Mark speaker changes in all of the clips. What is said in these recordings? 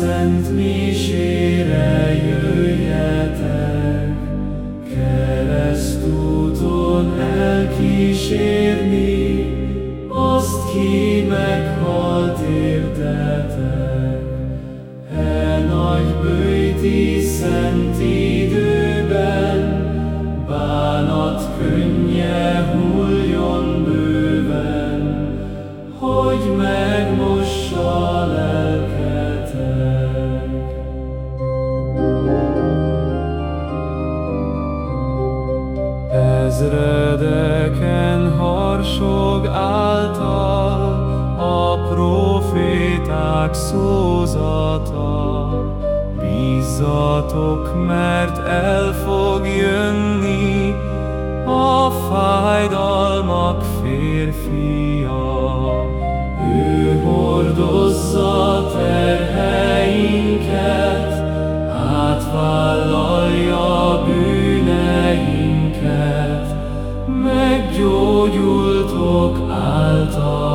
Speaker 1: szent misére jöjjetek, keresztúton elkísérni, azt ki meghalt értetek. E nagy bőti szent Ezredeken harsog által a proféták szózata. Bízzatok, mert el fog jönni a fájdalmak férfia. Ő hord 做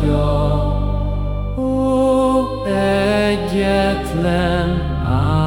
Speaker 1: Atya, ó egyetlen áll.